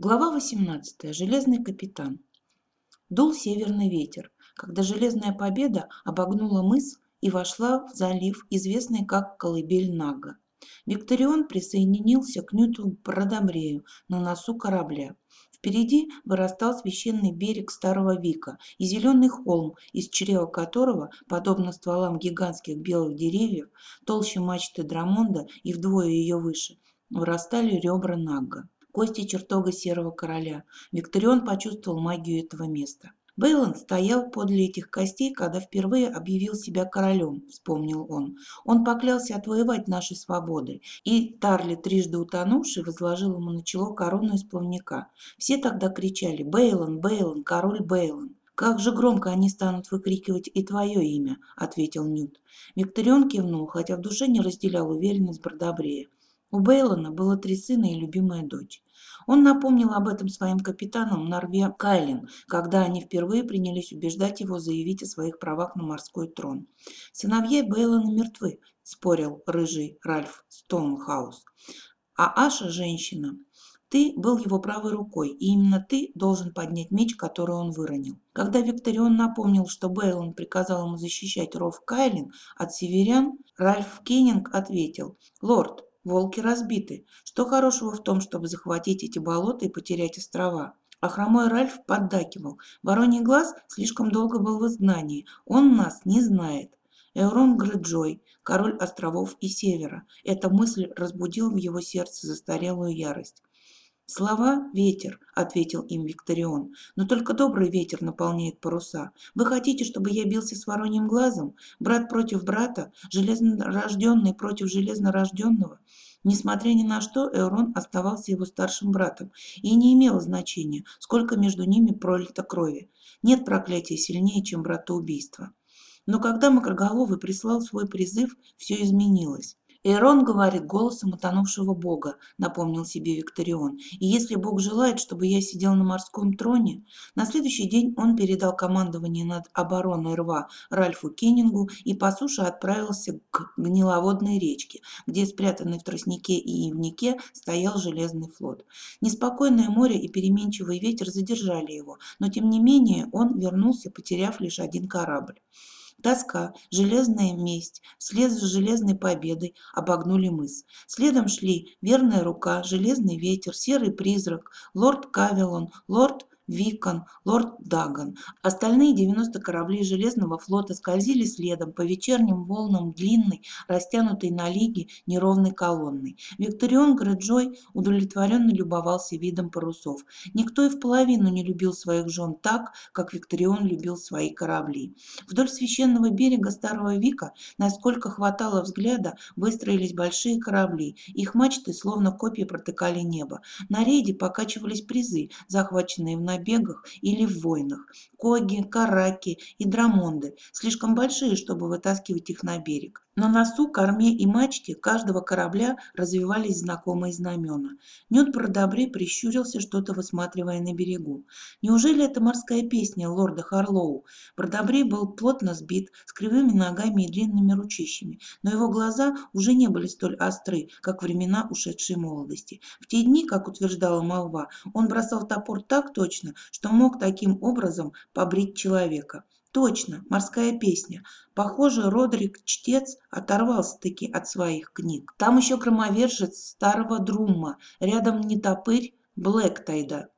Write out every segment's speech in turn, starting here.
Глава 18. Железный капитан. Дул северный ветер, когда Железная Победа обогнула мыс и вошла в залив, известный как Колыбель Нага. Викторион присоединился к Нюту Продобрею на носу корабля. Впереди вырастал священный берег Старого Вика и зеленый холм, из чрева которого, подобно стволам гигантских белых деревьев, толще мачты Драмонда и вдвое ее выше, вырастали ребра Нага кости чертога серого короля. Викторион почувствовал магию этого места. Бейлон стоял подле этих костей, когда впервые объявил себя королем, вспомнил он. Он поклялся отвоевать наши свободы, и Тарли, трижды утонувший, возложил ему на чело корону из плавника. Все тогда кричали «Бейлон, Бейлон, король Бейлон». «Как же громко они станут выкрикивать и твое имя», — ответил Нют. Викторион кивнул, хотя в душе не разделял уверенность Бродобрея. У Бейлона было три сына и любимая дочь. Он напомнил об этом своим капитанам Нарве Кайлин, когда они впервые принялись убеждать его заявить о своих правах на морской трон. «Сыновья Бейлона мертвы», – спорил рыжий Ральф Стоунхаус. «А Аша – женщина. Ты был его правой рукой, и именно ты должен поднять меч, который он выронил. Когда Викторион напомнил, что Бейлон приказал ему защищать ров Кайлин от северян, Ральф Кеннинг ответил, «Лорд, Волки разбиты. Что хорошего в том, чтобы захватить эти болота и потерять острова? А хромой Ральф поддакивал. Вороний глаз слишком долго был в изгнании. Он нас не знает. Эурон Грэджой, король островов и севера. Эта мысль разбудила в его сердце застарелую ярость. «Слова – ветер», – ответил им Викторион. «Но только добрый ветер наполняет паруса. Вы хотите, чтобы я бился с вороньим глазом? Брат против брата? Железнорожденный против железнорожденного?» Несмотря ни на что, Эурон оставался его старшим братом, и не имело значения, сколько между ними пролито крови. Нет проклятия сильнее, чем братоубийство. Но когда Макроголовый прислал свой призыв, все изменилось. Эрон говорит голосом утонувшего бога, напомнил себе Викторион. И если бог желает, чтобы я сидел на морском троне... На следующий день он передал командование над обороной рва Ральфу Кеннингу и по суше отправился к гниловодной речке, где спрятанный в тростнике и ивнике стоял железный флот. Неспокойное море и переменчивый ветер задержали его, но тем не менее он вернулся, потеряв лишь один корабль. Тоска, железная месть, вслед за железной победой обогнули мыс. Следом шли верная рука, железный ветер, серый призрак, лорд Кавелон, лорд Викон, лорд Даган. Остальные 90 кораблей Железного флота скользили следом по вечерним волнам длинной, растянутой на лиги неровной колонной. Викторион Грэджой удовлетворенно любовался видом парусов. Никто и в половину не любил своих жен так, как Викторион любил свои корабли. Вдоль священного берега Старого Вика, насколько хватало взгляда, выстроились большие корабли. Их мачты, словно копья, протыкали небо. На рейде покачивались призы, захваченные в набегах или в войнах. Коги, караки и драмонды, слишком большие, чтобы вытаскивать их на берег. На носу, корме и мачте каждого корабля развивались знакомые знамена. Нют Продобри прищурился, что-то высматривая на берегу. Неужели это морская песня лорда Харлоу? Продобри был плотно сбит, с кривыми ногами и длинными ручищами, но его глаза уже не были столь остры, как времена ушедшей молодости. В те дни, как утверждала молва, он бросал топор так точно, что мог таким образом побрить человека. Точно, морская песня. Похоже, Родрик Чтец оторвался-таки от своих книг. Там еще громовержец старого Друмма, рядом не топырь Блэктайда.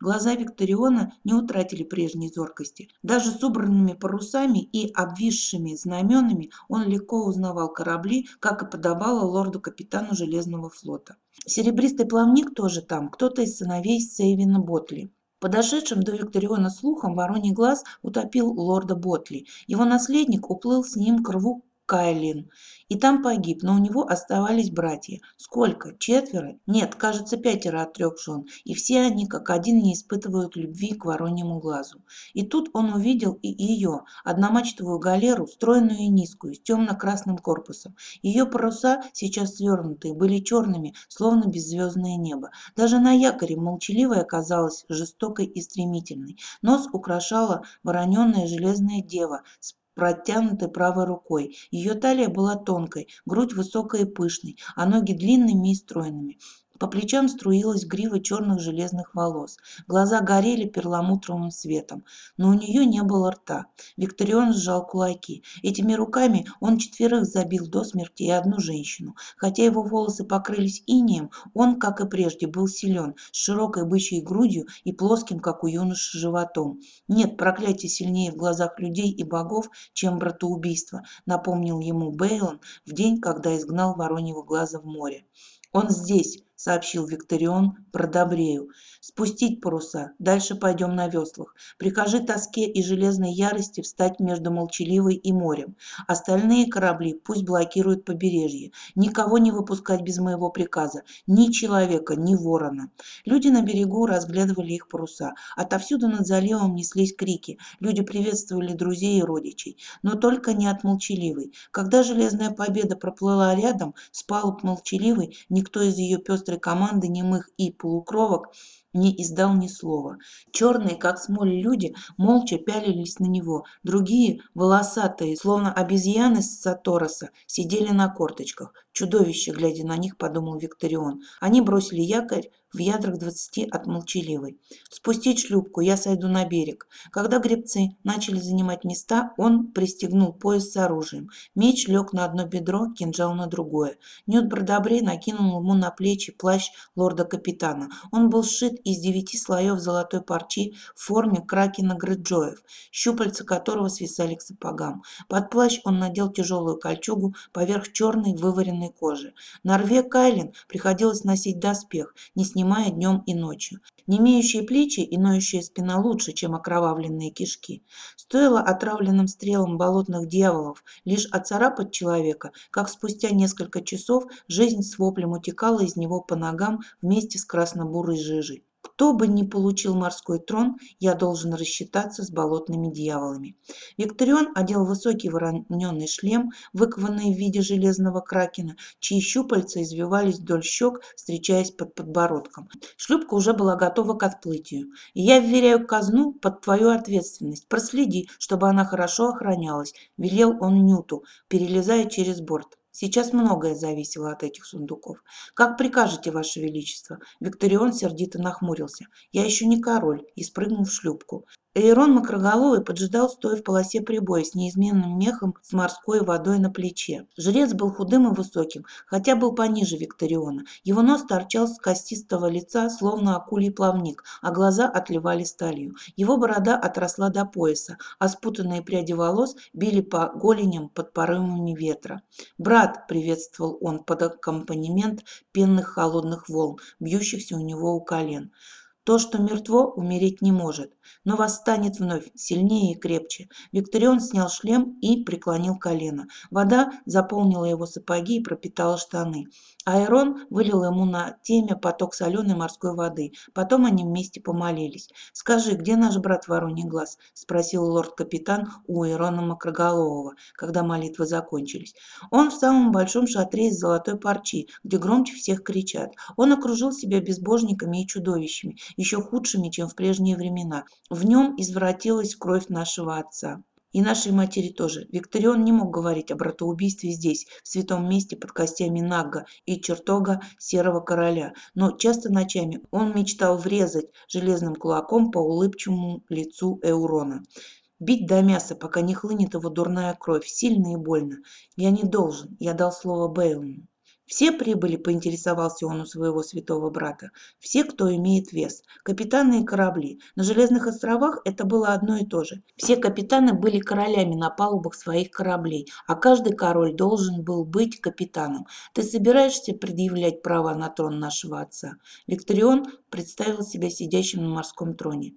Глаза Викториона не утратили прежней зоркости. Даже с убранными парусами и обвисшими знаменами он легко узнавал корабли, как и подобало лорду-капитану Железного флота. Серебристый плавник тоже там, кто-то из сыновей Сейвина Ботли. Подошедшим до Викториона слухом вороний глаз утопил лорда Ботли. Его наследник уплыл с ним к рву Кайлин. И там погиб, но у него оставались братья. Сколько? Четверо? Нет, кажется, пятеро от трех жен. И все они как один не испытывают любви к вороньему глазу. И тут он увидел и ее, одномачтовую галеру, стройную и низкую, с темно-красным корпусом. Ее паруса, сейчас свернутые, были черными, словно беззвездное небо. Даже на якоре молчаливая казалась жестокой и стремительной. Нос украшала вороненная железная дева с протянутой правой рукой. Ее талия была тонкой, грудь высокой и пышной, а ноги длинными и стройными. По плечам струилась грива черных железных волос. Глаза горели перламутровым светом, но у нее не было рта. Викторион сжал кулаки. Этими руками он четверых забил до смерти и одну женщину. Хотя его волосы покрылись инеем, он, как и прежде, был силен, с широкой бычьей грудью и плоским, как у юноши, животом. Нет проклятия сильнее в глазах людей и богов, чем братоубийство, напомнил ему Бейлон в день, когда изгнал Вороньего глаза в море. «Он здесь», — сообщил Викторион Продобрею. «Спустить паруса. Дальше пойдем на веслах. Прикажи тоске и железной ярости встать между Молчаливой и морем. Остальные корабли пусть блокируют побережье. Никого не выпускать без моего приказа. Ни человека, ни ворона». Люди на берегу разглядывали их паруса. Отовсюду над заливом неслись крики. Люди приветствовали друзей и родичей. Но только не от Молчаливой. Когда Железная Победа проплыла рядом, с палуб Молчаливой никто из ее пестрой команды немых и полукровок не издал ни слова. Черные, как смоль люди, молча пялились на него. Другие, волосатые, словно обезьяны с Сатороса, сидели на корточках. Чудовище, глядя на них, подумал Викторион. Они бросили якорь в ядрах двадцати от молчаливой. «Спустить шлюпку, я сойду на берег». Когда гребцы начали занимать места, он пристегнул пояс с оружием. Меч лег на одно бедро, кинжал на другое. Нют Бродобрей накинул ему на плечи плащ лорда-капитана. Он был сшит из девяти слоев золотой парчи в форме кракена Греджоев, щупальца которого свисали к сапогам. Под плащ он надел тяжелую кольчугу поверх черной вываренной кожи. На рве Кайлин приходилось носить доспех, не снимая днем и ночью. Не имеющие плечи и ноющая спина лучше, чем окровавленные кишки. Стоило отравленным стрелам болотных дьяволов лишь оцарапать человека, как спустя несколько часов жизнь с воплем утекала из него по ногам вместе с красно-бурой жижей. Кто бы ни получил морской трон, я должен рассчитаться с болотными дьяволами. Викторион одел высокий вороненный шлем, выкованный в виде железного кракена, чьи щупальца извивались вдоль щек, встречаясь под подбородком. Шлюпка уже была готова к отплытию. Я вверяю казну под твою ответственность. Проследи, чтобы она хорошо охранялась, велел он Нюту, перелезая через борт. Сейчас многое зависело от этих сундуков. Как прикажете, Ваше Величество? Викторион сердито нахмурился. Я еще не король и спрыгнул в шлюпку. Эйрон Макроголовый поджидал, стоя в полосе прибоя с неизменным мехом с морской водой на плече. Жрец был худым и высоким, хотя был пониже Викториона. Его нос торчал с костистого лица, словно акулий плавник, а глаза отливали сталью. Его борода отросла до пояса, а спутанные пряди волос били по голеням под порывами ветра. «Брат!» – приветствовал он под аккомпанемент пенных холодных волн, бьющихся у него у колен. То, что мертво, умереть не может, но восстанет вновь, сильнее и крепче. Викторион снял шлем и преклонил колено. Вода заполнила его сапоги и пропитала штаны. Айрон вылил ему на темя поток соленой морской воды. Потом они вместе помолились. «Скажи, где наш брат Вороний Глаз?» – спросил лорд-капитан у Айрона Макроголового, когда молитвы закончились. «Он в самом большом шатре из золотой парчи, где громче всех кричат. Он окружил себя безбожниками и чудовищами, еще худшими, чем в прежние времена. В нем извратилась кровь нашего отца. И нашей матери тоже. Викторион не мог говорить о братоубийстве здесь, в святом месте под костями Нагга и чертога Серого Короля, но часто ночами он мечтал врезать железным кулаком по улыбчивому лицу Эурона. Бить до мяса, пока не хлынет его дурная кровь, сильно и больно. Я не должен, я дал слово Бейлону. Все прибыли, поинтересовался он у своего святого брата. Все, кто имеет вес. Капитаны и корабли. На Железных островах это было одно и то же. Все капитаны были королями на палубах своих кораблей, а каждый король должен был быть капитаном. Ты собираешься предъявлять права на трон нашего отца? Викторион представил себя сидящим на морском троне.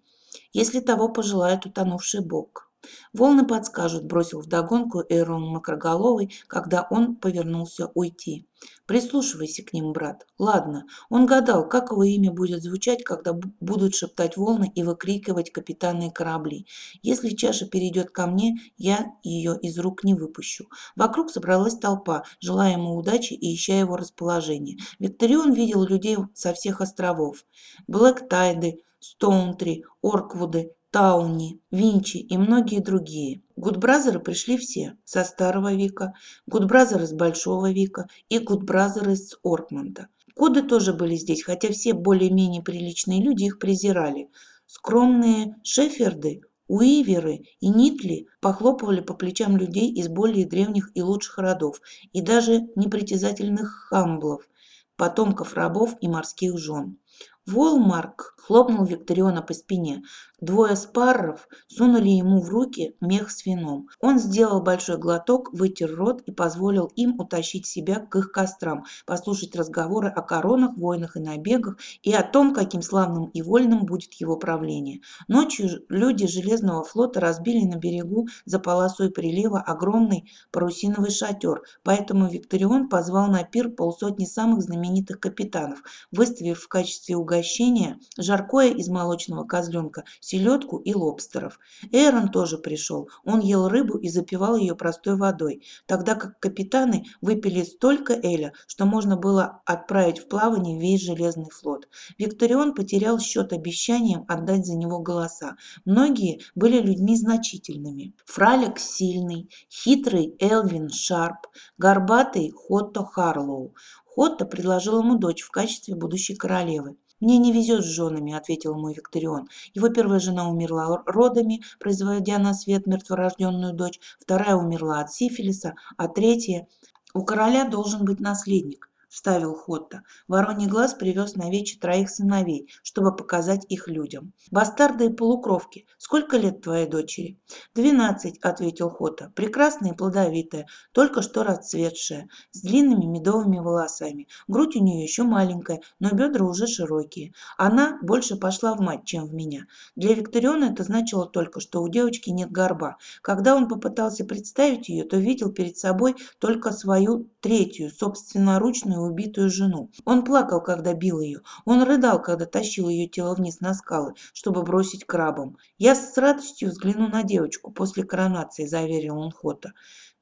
Если того пожелает утонувший бог. Волны подскажут, бросил вдогонку Эрон Макроголовый, когда он повернулся уйти. Прислушивайся к ним, брат. Ладно, он гадал, как его имя будет звучать, когда будут шептать волны и выкрикивать капитаны корабли. Если чаша перейдет ко мне, я ее из рук не выпущу. Вокруг собралась толпа, желая ему удачи и ища его расположение. Викторион видел людей со всех островов. Блэктайды, Стоунтри, Орквуды, Тауни, Винчи и многие другие. Гудбразеры пришли все, со Старого Вика, Гудбразеры с Большого Вика и Гудбразеры с Оркмонда. Коды тоже были здесь, хотя все более-менее приличные люди их презирали. Скромные шеферды, уиверы и нитли похлопывали по плечам людей из более древних и лучших родов, и даже непритязательных хамблов, потомков рабов и морских жен. Волмарк хлопнул Викториона по спине. Двое спарров сунули ему в руки мех с вином. Он сделал большой глоток, вытер рот и позволил им утащить себя к их кострам, послушать разговоры о коронах, войнах и набегах и о том, каким славным и вольным будет его правление. Ночью люди Железного флота разбили на берегу за полосой прилива огромный парусиновый шатер, поэтому Викторион позвал на пир полсотни самых знаменитых капитанов, выставив в качестве угощения жаркое из молочного козленка, селедку и лобстеров. Эйрон тоже пришел. Он ел рыбу и запивал ее простой водой, тогда как капитаны выпили столько эля, что можно было отправить в плавание весь железный флот. Викторион потерял счет обещаниям отдать за него голоса. Многие были людьми значительными. Фралик сильный, хитрый Элвин Шарп, горбатый Хотто Харлоу. Хотто предложил ему дочь в качестве будущей королевы. «Мне не везет с женами», — ответил мой Викторион. «Его первая жена умерла родами, производя на свет мертворожденную дочь, вторая умерла от сифилиса, а третья... У короля должен быть наследник вставил Хотта. Вороний глаз привез на вече троих сыновей, чтобы показать их людям. Бастарды и полукровки. Сколько лет твоей дочери? Двенадцать, ответил Хотта. Прекрасная и плодовитая, только что расцветшая, с длинными медовыми волосами. Грудь у нее еще маленькая, но бедра уже широкие. Она больше пошла в мать, чем в меня. Для Викториона это значило только, что у девочки нет горба. Когда он попытался представить ее, то видел перед собой только свою третью, собственноручную убитую жену. Он плакал, когда бил ее. Он рыдал, когда тащил ее тело вниз на скалы, чтобы бросить крабом. «Я с радостью взгляну на девочку после коронации», – заверил он Хота.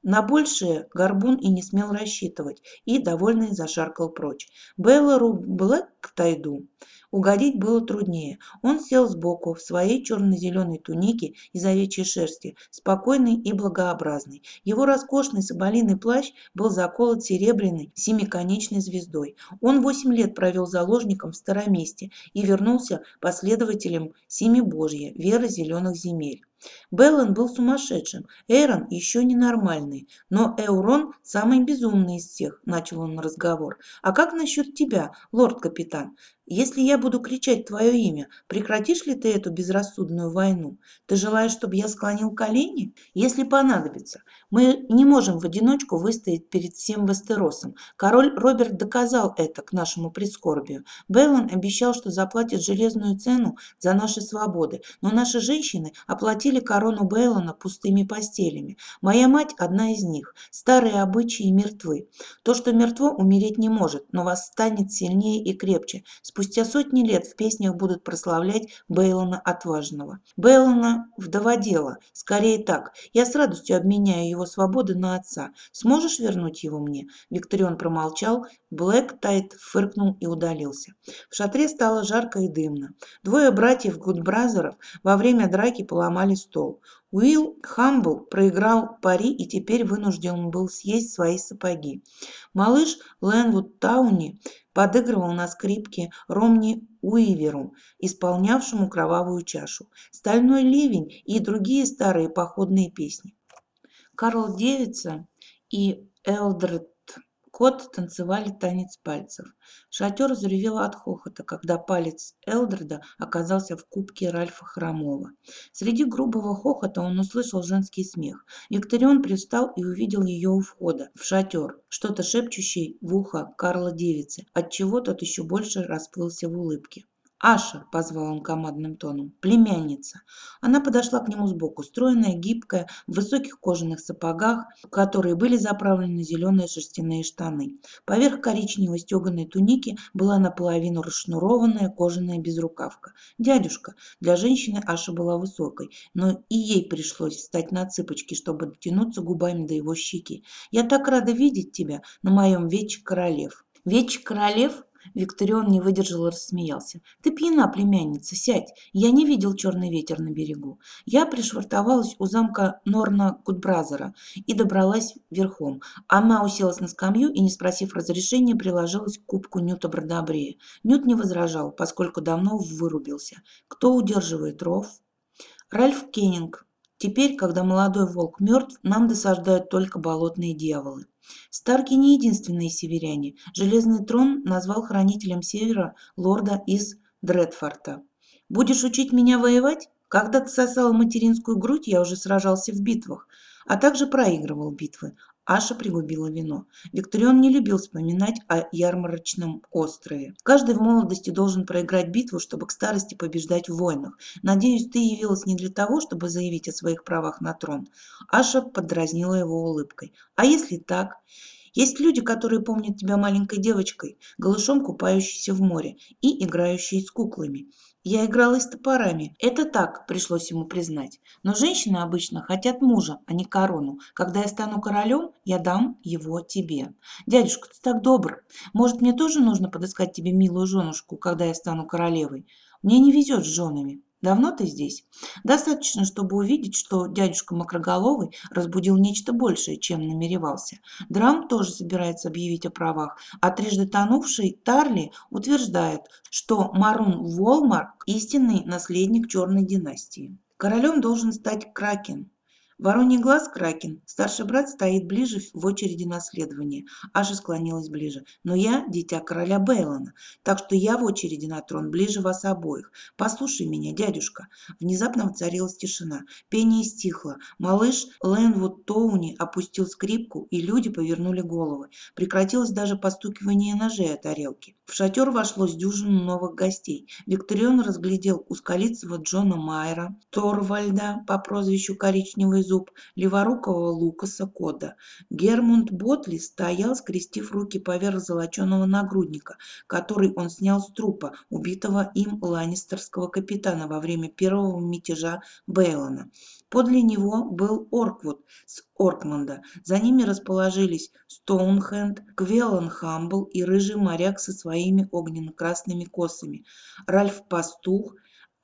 На большее Горбун и не смел рассчитывать, и, довольный, зашаркал прочь. Беллару Блэк Тайду угодить было труднее. Он сел сбоку, в своей черно-зеленой тунике из овечьей шерсти, спокойный и благообразный. Его роскошный соболиный плащ был заколот серебряной семиконечной звездой. Он восемь лет провел заложником в Староместе и вернулся последователем Семи Божья, веры зеленых земель. Беллан был сумасшедшим, Эйрон еще ненормальный, но Эурон самый безумный из всех, начал он разговор. А как насчет тебя, лорд-капитан? Если я буду кричать твое имя, прекратишь ли ты эту безрассудную войну? Ты желаешь, чтобы я склонил колени? Если понадобится. Мы не можем в одиночку выстоять перед всем Вестеросом. Король Роберт доказал это к нашему прискорбию. Бейлон обещал, что заплатит железную цену за наши свободы, но наши женщины оплатили корону Бейлона пустыми постелями. Моя мать одна из них. Старые обычаи мертвы. То, что мертво, умереть не может, но восстанет сильнее и крепче. Спустя сотни лет в песнях будут прославлять Бейлона Отважного. Бейлона вдоводела. Скорее так. Я с радостью обменяю его свободы на отца. Сможешь вернуть его мне?» Викторион промолчал, Блэк Тайт фыркнул и удалился. В шатре стало жарко и дымно. Двое братьев Гудбразеров во время драки поломали стол. Уилл Хамбл проиграл пари и теперь вынужден был съесть свои сапоги. Малыш Лэнвуд Тауни подыгрывал на скрипке Ромни Уиверу, исполнявшему кровавую чашу, стальной ливень и другие старые походные песни. Карл Девица и Элдред Кот танцевали танец пальцев. Шатер заревел от хохота, когда палец Элдреда оказался в кубке Ральфа Хромова. Среди грубого хохота он услышал женский смех. Викторион пристал и увидел ее у входа, в шатер, что-то шепчущее в ухо Карла Девицы, отчего тот еще больше расплылся в улыбке. «Аша!» – позвал он командным тоном. «Племянница!» Она подошла к нему сбоку, стройная, гибкая, в высоких кожаных сапогах, в которые были заправлены зеленые шерстяные штаны. Поверх коричневой стеганой туники была наполовину расшнурованная кожаная безрукавка. «Дядюшка!» Для женщины Аша была высокой, но и ей пришлось встать на цыпочки, чтобы дотянуться губами до его щеки. «Я так рада видеть тебя на моем вече королев!» «Вече королев?» Викторион не выдержал и рассмеялся. «Ты пьяна, племянница, сядь. Я не видел черный ветер на берегу. Я пришвартовалась у замка Норна Гудбразера и добралась верхом. Она уселась на скамью и, не спросив разрешения, приложилась к кубку Нюта Бродобрея. Нют не возражал, поскольку давно вырубился. Кто удерживает ров? Ральф Кеннинг. Теперь, когда молодой волк мертв, нам досаждают только болотные дьяволы. Старки не единственные северяне. Железный трон назвал хранителем севера лорда из Дредфорта. «Будешь учить меня воевать? Когда ты сосал материнскую грудь, я уже сражался в битвах, а также проигрывал битвы. Аша пригубила вино. Викторион не любил вспоминать о ярмарочном острове. Каждый в молодости должен проиграть битву, чтобы к старости побеждать в войнах. Надеюсь, ты явилась не для того, чтобы заявить о своих правах на трон. Аша подразнила его улыбкой. А если так? Есть люди, которые помнят тебя маленькой девочкой, голышом купающейся в море и играющей с куклами. Я играла с топорами. Это так, пришлось ему признать. Но женщины обычно хотят мужа, а не корону. Когда я стану королем, я дам его тебе. Дядюшка, ты так добр. Может, мне тоже нужно подыскать тебе милую женушку, когда я стану королевой? Мне не везет с женами. Давно ты здесь? Достаточно, чтобы увидеть, что дядюшка Макроголовый разбудил нечто большее, чем намеревался. Драм тоже собирается объявить о правах, а трижды тонувший Тарли утверждает, что Марун Волмар – истинный наследник черной династии. Королем должен стать Кракен, Вороний глаз Кракен. Старший брат стоит ближе в очереди наследования. Аша склонилась ближе. Но я дитя короля Бейлона, так что я в очереди на трон ближе вас обоих. Послушай меня, дядюшка. Внезапно воцарилась тишина. Пение стихло. Малыш Лэнвуд Тоуни опустил скрипку, и люди повернули головы. Прекратилось даже постукивание ножей о тарелки. В шатер вошло с дюжину новых гостей. Викторион разглядел ускалицего Джона Майера, Торвальда по прозвищу Коричневый зуб, леворукого Лукаса Кода. Гермунд Ботли стоял, скрестив руки поверх золоченого нагрудника, который он снял с трупа, убитого им ланнистерского капитана во время первого мятежа Бейлона. Подле него был Орквуд с Оркманда. За ними расположились Стоунхенд, Квеллан Хамбл и рыжий моряк со своими огненно-красными косами, Ральф Пастух,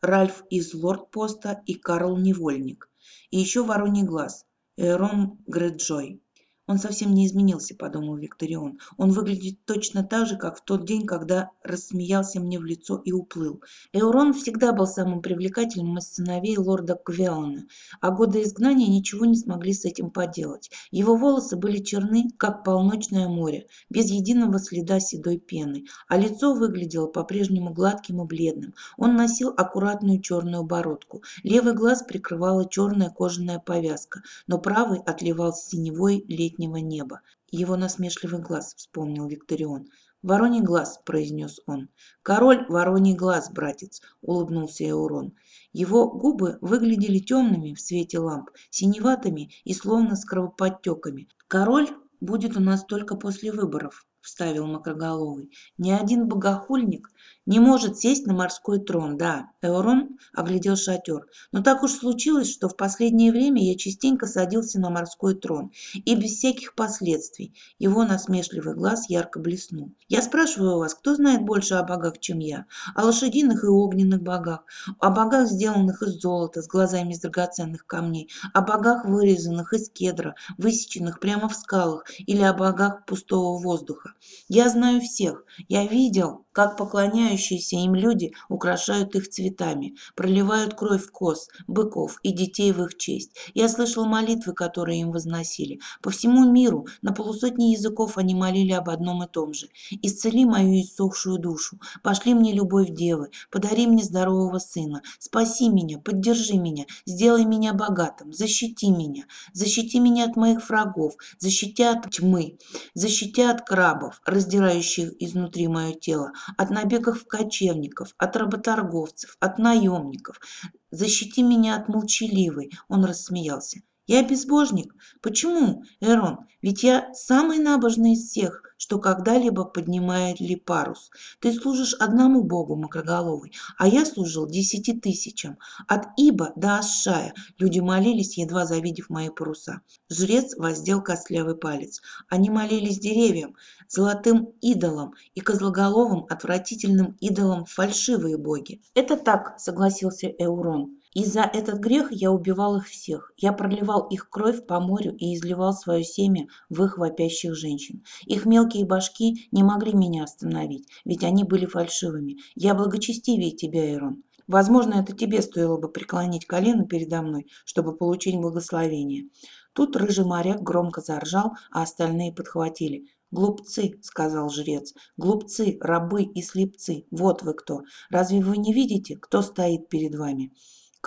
Ральф из Лордпоста и Карл Невольник. И еще Вороний глаз, Эрон Греджой. Он совсем не изменился, подумал Викторион. Он выглядит точно так же, как в тот день, когда рассмеялся мне в лицо и уплыл. Эурон всегда был самым привлекательным из сыновей лорда Квиона, а годы изгнания ничего не смогли с этим поделать. Его волосы были черны, как полночное море, без единого следа седой пены, а лицо выглядело по-прежнему гладким и бледным. Он носил аккуратную черную бородку. Левый глаз прикрывала черная кожаная повязка, но правый отливал синевой летний летнего неба. Его насмешливый глаз, вспомнил Викторион. «Вороний глаз», – произнес он. «Король вороний глаз, братец», – улыбнулся Эурон. Его губы выглядели темными в свете ламп, синеватыми и словно с кровоподтеками. «Король будет у нас только после выборов», – вставил Макроголовый. «Ни один богохульник не может сесть на морской трон, да. Эурон оглядел шатер. Но так уж случилось, что в последнее время я частенько садился на морской трон. И без всяких последствий. Его насмешливый глаз ярко блеснул. Я спрашиваю вас, кто знает больше о богах, чем я? О лошадиных и огненных богах. О богах, сделанных из золота, с глазами из драгоценных камней. О богах, вырезанных из кедра, высеченных прямо в скалах. Или о богах пустого воздуха. Я знаю всех. Я видел, как поклоняющиеся им люди украшают их цветами, проливают кровь коз, быков и детей в их честь. Я слышал молитвы, которые им возносили. По всему миру на полусотни языков они молили об одном и том же. «Исцели мою иссохшую душу, пошли мне любовь девы, подари мне здорового сына, спаси меня, поддержи меня, сделай меня богатым, защити меня, защити меня от моих врагов, защити от тьмы, защити от крабов, раздирающих изнутри мое тело, от набегов кочевников, от работорговцев, от наемников. Защити меня от молчаливой, он рассмеялся, Я безбожник. Почему, Эрон? Ведь я самый набожный из всех, что когда-либо поднимает ли парус. Ты служишь одному богу, Макроголовый, а я служил десяти тысячам. От Иба до Ашшая люди молились, едва завидев мои паруса. Жрец воздел костлявый палец. Они молились деревьям, золотым идолам и козлоголовым отвратительным идолам фальшивые боги. Это так, согласился Эурон. И за этот грех я убивал их всех. Я проливал их кровь по морю и изливал свое семя в их вопящих женщин. Их мелкие башки не могли меня остановить, ведь они были фальшивыми. Я благочестивее тебя, Ирон. Возможно, это тебе стоило бы преклонить колено передо мной, чтобы получить благословение. Тут рыжий моряк громко заржал, а остальные подхватили. «Глупцы», — сказал жрец, — «глупцы, рабы и слепцы, вот вы кто. Разве вы не видите, кто стоит перед вами?»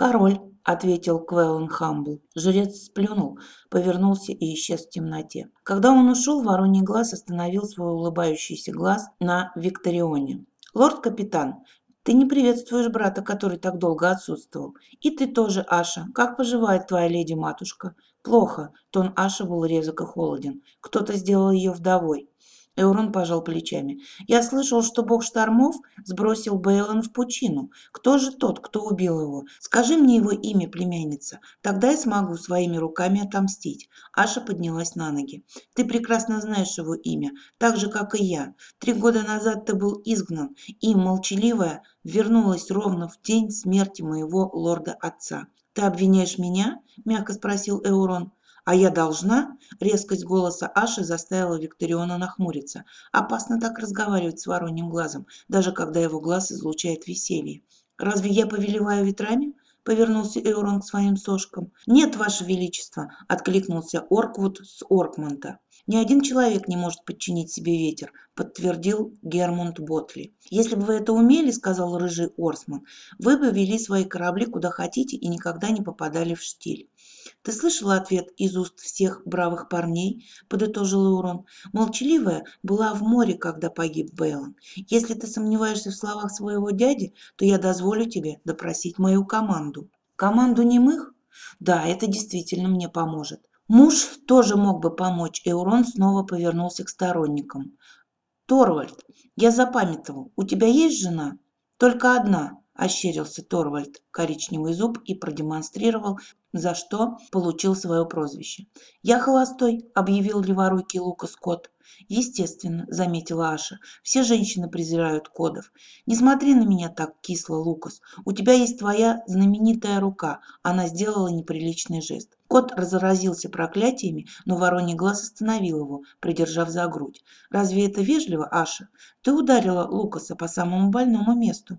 Король ответил квеллен хамбл. Жрец сплюнул повернулся и исчез в темноте. Когда он ушел вороний глаз остановил свой улыбающийся глаз на викторионе. Лорд капитан ты не приветствуешь брата который так долго отсутствовал. И ты тоже аша. Как поживает твоя леди матушка плохо тон аши был резок и холоден. Кто то сделал ее вдовой Эурон пожал плечами. «Я слышал, что бог штормов сбросил Бейлон в пучину. Кто же тот, кто убил его? Скажи мне его имя, племянница. Тогда я смогу своими руками отомстить». Аша поднялась на ноги. «Ты прекрасно знаешь его имя, так же, как и я. Три года назад ты был изгнан, и, молчаливая, вернулась ровно в день смерти моего лорда-отца. «Ты обвиняешь меня?» – мягко спросил Эурон. «А я должна?» – резкость голоса Аши заставила Викториона нахмуриться. Опасно так разговаривать с вороньим глазом, даже когда его глаз излучает веселье. «Разве я повелеваю ветрами?» – повернулся Эурон к своим сошкам. «Нет, Ваше Величество!» – откликнулся Орквуд с Оркмонта. «Ни один человек не может подчинить себе ветер», – подтвердил Гермунд Ботли. «Если бы вы это умели, – сказал рыжий Орсман, – вы бы вели свои корабли куда хотите и никогда не попадали в штиль». «Ты слышала ответ из уст всех бравых парней?» – подытожил Урон. «Молчаливая была в море, когда погиб Бейлон. Если ты сомневаешься в словах своего дяди, то я дозволю тебе допросить мою команду». «Команду немых?» «Да, это действительно мне поможет. Муж тоже мог бы помочь, и Урон снова повернулся к сторонникам. «Торвальд, я запамятовал, у тебя есть жена?» «Только одна», – ощерился Торвальд коричневый зуб и продемонстрировал, за что получил свое прозвище. «Я холостой», – объявил леворукий Лука Скотт. «Естественно», – заметила Аша, – «все женщины презирают кодов. Не смотри на меня так кисло, Лукас. У тебя есть твоя знаменитая рука». Она сделала неприличный жест. Кот разразился проклятиями, но вороний глаз остановил его, придержав за грудь. «Разве это вежливо, Аша? Ты ударила Лукаса по самому больному месту.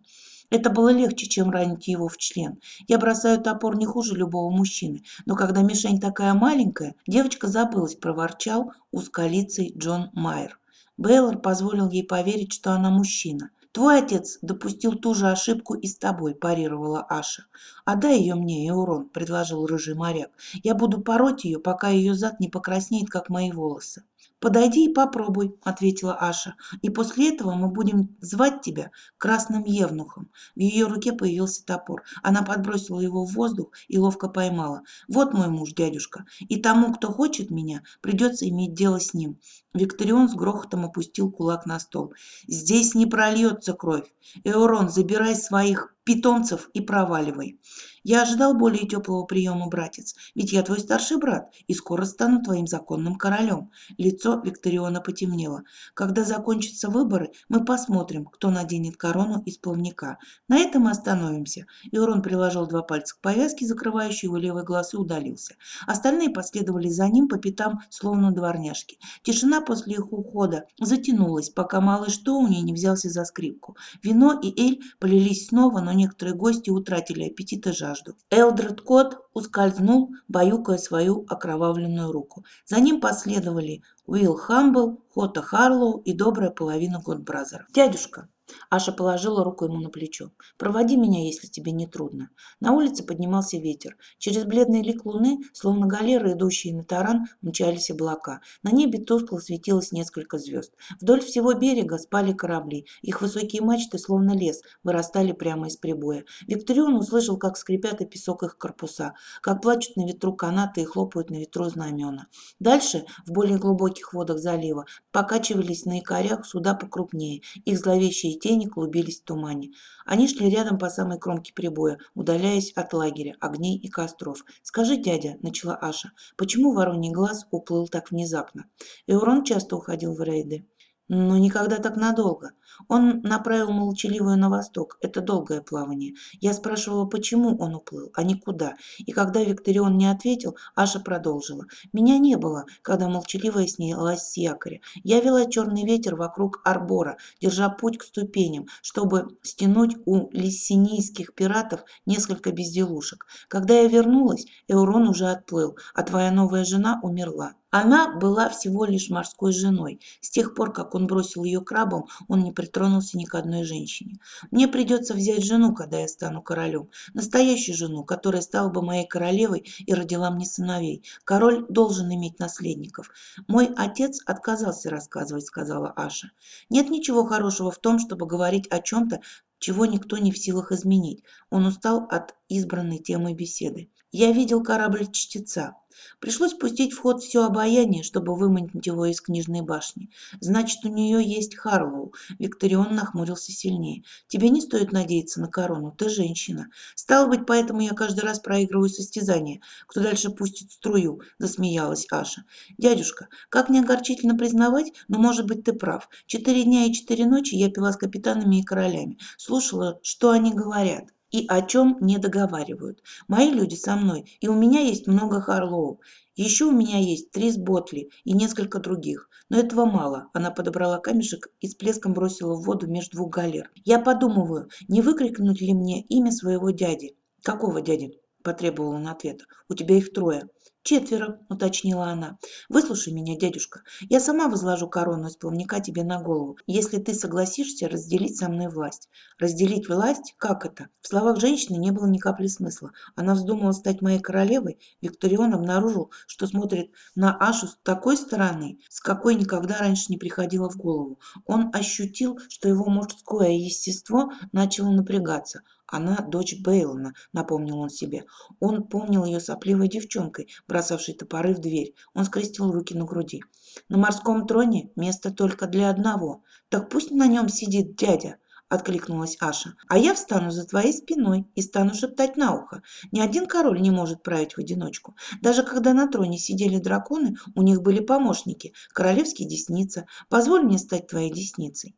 Это было легче, чем ранить его в член. Я бросаю топор не хуже любого мужчины, но когда мишень такая маленькая, девочка забылась, проворчал узколицый Джон Майер. Бейлор позволил ей поверить, что она мужчина. «Твой отец допустил ту же ошибку и с тобой», – парировала Аша. «Отдай ее мне, Эурон», – предложил рыжий моряк. «Я буду пороть ее, пока ее зад не покраснеет, как мои волосы». «Подойди и попробуй», – ответила Аша. «И после этого мы будем звать тебя Красным Евнухом». В ее руке появился топор. Она подбросила его в воздух и ловко поймала. «Вот мой муж, дядюшка, и тому, кто хочет меня, придется иметь дело с ним». Викторион с грохотом опустил кулак на стол. «Здесь не прольется кровь. Эурон, забирай своих питомцев и проваливай. Я ожидал более теплого приема, братец, ведь я твой старший брат и скоро стану твоим законным королем. Лицо Викториона потемнело. Когда закончатся выборы, мы посмотрим, кто наденет корону из плавника. На этом мы остановимся. Иорон приложил два пальца к повязке, закрывающей его левый глаз, и удалился. Остальные последовали за ним по пятам, словно дворняжки. Тишина после их ухода затянулась, пока малыш Тоуни не взялся за скрипку. Вино и эль полились снова, но некоторые гости утратили аппетит и жажду. Элдред Кот ускользнул, баюкая свою окровавленную руку. За ним последовали Уилл Хамбл, Хота Харлоу и добрая половина Годбразеров. «Дядюшка, Аша положила руку ему на плечо. «Проводи меня, если тебе не трудно». На улице поднимался ветер. Через бледный лик луны, словно галеры, идущие на таран, мчались облака. На небе тускло светилось несколько звезд. Вдоль всего берега спали корабли. Их высокие мачты, словно лес, вырастали прямо из прибоя. Викторион услышал, как скрипят и песок их корпуса, как плачут на ветру канаты и хлопают на ветру знамена. Дальше, в более глубоких водах залива, покачивались на якорях суда покрупнее. Их зловещие тени клубились в тумане. Они шли рядом по самой кромке прибоя, удаляясь от лагеря, огней и костров. «Скажи, дядя», — начала Аша, — «почему вороний глаз уплыл так внезапно?» Эурон часто уходил в рейды но никогда так надолго. Он направил молчаливую на восток. Это долгое плавание. Я спрашивала, почему он уплыл, а не куда. И когда Викторион не ответил, Аша продолжила. Меня не было, когда молчаливая снялась с якоря. Я вела черный ветер вокруг арбора, держа путь к ступеням, чтобы стянуть у лиссинийских пиратов несколько безделушек. Когда я вернулась, Эурон уже отплыл, а твоя новая жена умерла. Она была всего лишь морской женой. С тех пор, как он бросил ее крабом, он не притронулся ни к одной женщине. Мне придется взять жену, когда я стану королем. Настоящую жену, которая стала бы моей королевой и родила мне сыновей. Король должен иметь наследников. Мой отец отказался рассказывать, сказала Аша. Нет ничего хорошего в том, чтобы говорить о чем-то, чего никто не в силах изменить. Он устал от избранной темы беседы. Я видел корабль чтеца. Пришлось пустить в ход все обаяние, чтобы выманить его из книжной башни. Значит, у нее есть Харлоу. Викторион нахмурился сильнее. Тебе не стоит надеяться на корону, ты женщина. Стало быть, поэтому я каждый раз проигрываю состязание. Кто дальше пустит струю, засмеялась Аша. Дядюшка, как не огорчительно признавать, но может быть ты прав. Четыре дня и четыре ночи я пила с капитанами и королями. Слушала, что они говорят и о чем не договаривают. Мои люди со мной, и у меня есть много Харлоу. Еще у меня есть три с Ботли и несколько других. Но этого мало. Она подобрала камешек и с плеском бросила в воду между двух галер. Я подумываю, не выкрикнуть ли мне имя своего дяди. Какого дяди? Потребовал он ответа. У тебя их трое. «Четверо», — уточнила она. «Выслушай меня, дядюшка. Я сама возложу корону из плавника тебе на голову, если ты согласишься разделить со мной власть». «Разделить власть? Как это?» В словах женщины не было ни капли смысла. Она вздумала стать моей королевой. Викторион обнаружил, что смотрит на Ашу с такой стороны, с какой никогда раньше не приходило в голову. Он ощутил, что его мужское естество начало напрягаться. Она дочь Бейлона, напомнил он себе. Он помнил ее сопливой девчонкой, бросавшей топоры в дверь. Он скрестил руки на груди. На морском троне место только для одного. Так пусть на нем сидит дядя, откликнулась Аша. А я встану за твоей спиной и стану шептать на ухо. Ни один король не может править в одиночку. Даже когда на троне сидели драконы, у них были помощники. Королевский десница. Позволь мне стать твоей десницей.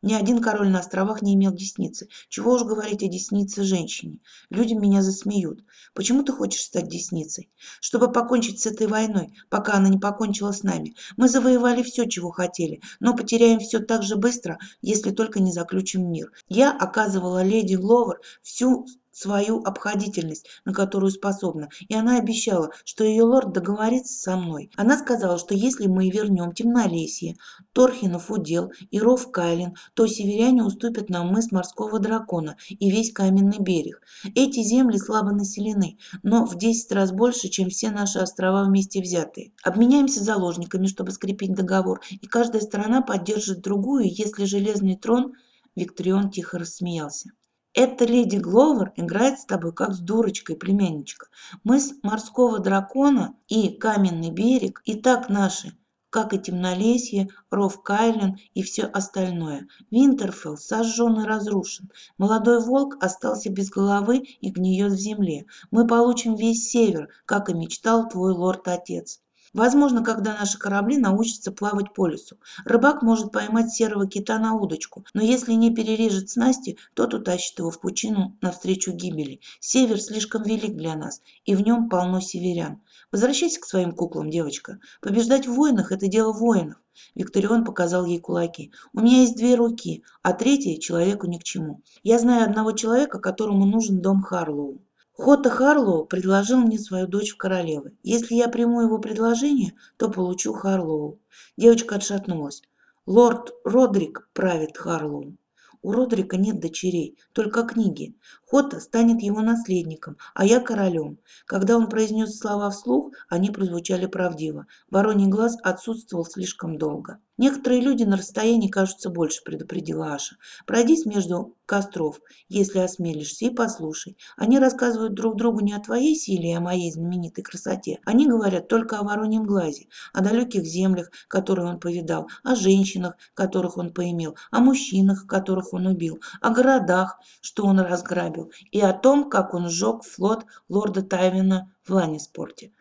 Ни один король на островах не имел десницы. Чего уж говорить о деснице женщине. Люди меня засмеют. Почему ты хочешь стать десницей? Чтобы покончить с этой войной, пока она не покончила с нами. Мы завоевали все, чего хотели, но потеряем все так же быстро, если только не заключим мир. Я оказывала леди Гловер всю свою обходительность, на которую способна, и она обещала, что ее лорд договорится со мной. Она сказала, что если мы вернем Темнолесье, Торхинов удел и Ров Кайлин, то северяне уступят нам мыс морского дракона и весь каменный берег. Эти земли слабо населены, но в 10 раз больше, чем все наши острова вместе взятые. Обменяемся заложниками, чтобы скрепить договор, и каждая сторона поддержит другую, если железный трон... Викторион тихо рассмеялся. Эта леди Гловер играет с тобой как с дурочкой, племянничка. Мы с морского дракона и каменный берег и так наши, как и темнолесье, ров Кайлен и все остальное. Винтерфелл сожжен и разрушен. Молодой волк остался без головы и гниет в земле. Мы получим весь север, как и мечтал твой лорд-отец. Возможно, когда наши корабли научатся плавать по лесу. Рыбак может поймать серого кита на удочку, но если не перережет снасти, тот утащит его в пучину навстречу гибели. Север слишком велик для нас, и в нем полно северян. Возвращайся к своим куклам, девочка. Побеждать в войнах – это дело воинов. Викторион показал ей кулаки. «У меня есть две руки, а третья человеку ни к чему. Я знаю одного человека, которому нужен дом Харлоу. Хота Харлоу предложил мне свою дочь в королевы. Если я приму его предложение, то получу Харлоу. Девочка отшатнулась. Лорд Родрик правит Харлоу. У Родрика нет дочерей, только книги. Хота станет его наследником, а я королем. Когда он произнес слова вслух, они прозвучали правдиво. Вороний глаз отсутствовал слишком долго. Некоторые люди на расстоянии кажутся больше, предупредила Аша. Пройдись между костров, если осмелишься, и послушай. Они рассказывают друг другу не о твоей силе и о моей знаменитой красоте. Они говорят только о вороньем глазе, о далеких землях, которые он повидал, о женщинах, которых он поимел, о мужчинах, которых он убил, о городах, что он разграбил, и о том, как он сжег флот лорда Тайвина в Ланниспорте.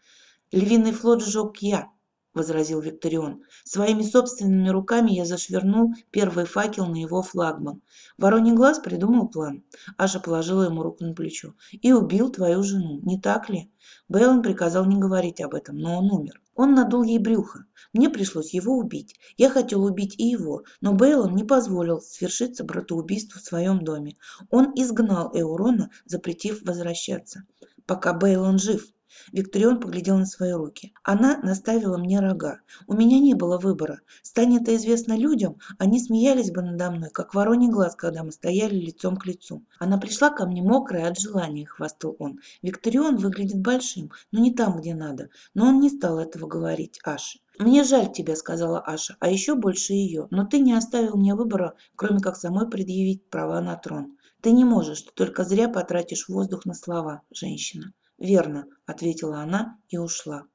Львиный флот сжег я, возразил Викторион. Своими собственными руками я зашвырнул первый факел на его флагман. Вороний глаз придумал план. Аша положила ему руку на плечо. И убил твою жену, не так ли? Бейлон приказал не говорить об этом, но он умер. Он надул ей брюхо. Мне пришлось его убить. Я хотел убить и его, но Бейлон не позволил свершиться братоубийству в своем доме. Он изгнал Эурона, запретив возвращаться. Пока Бейлон жив, Викторион поглядел на свои руки. Она наставила мне рога. У меня не было выбора. Станет это известно людям, они смеялись бы надо мной, как вороний глаз, когда мы стояли лицом к лицу. Она пришла ко мне мокрая от желания, хвастал он. Викторион выглядит большим, но не там, где надо. Но он не стал этого говорить Аше. «Мне жаль тебя», — сказала Аша, — «а еще больше ее. Но ты не оставил мне выбора, кроме как самой предъявить права на трон. Ты не можешь, ты только зря потратишь воздух на слова, женщина». «Верно», — ответила она и ушла.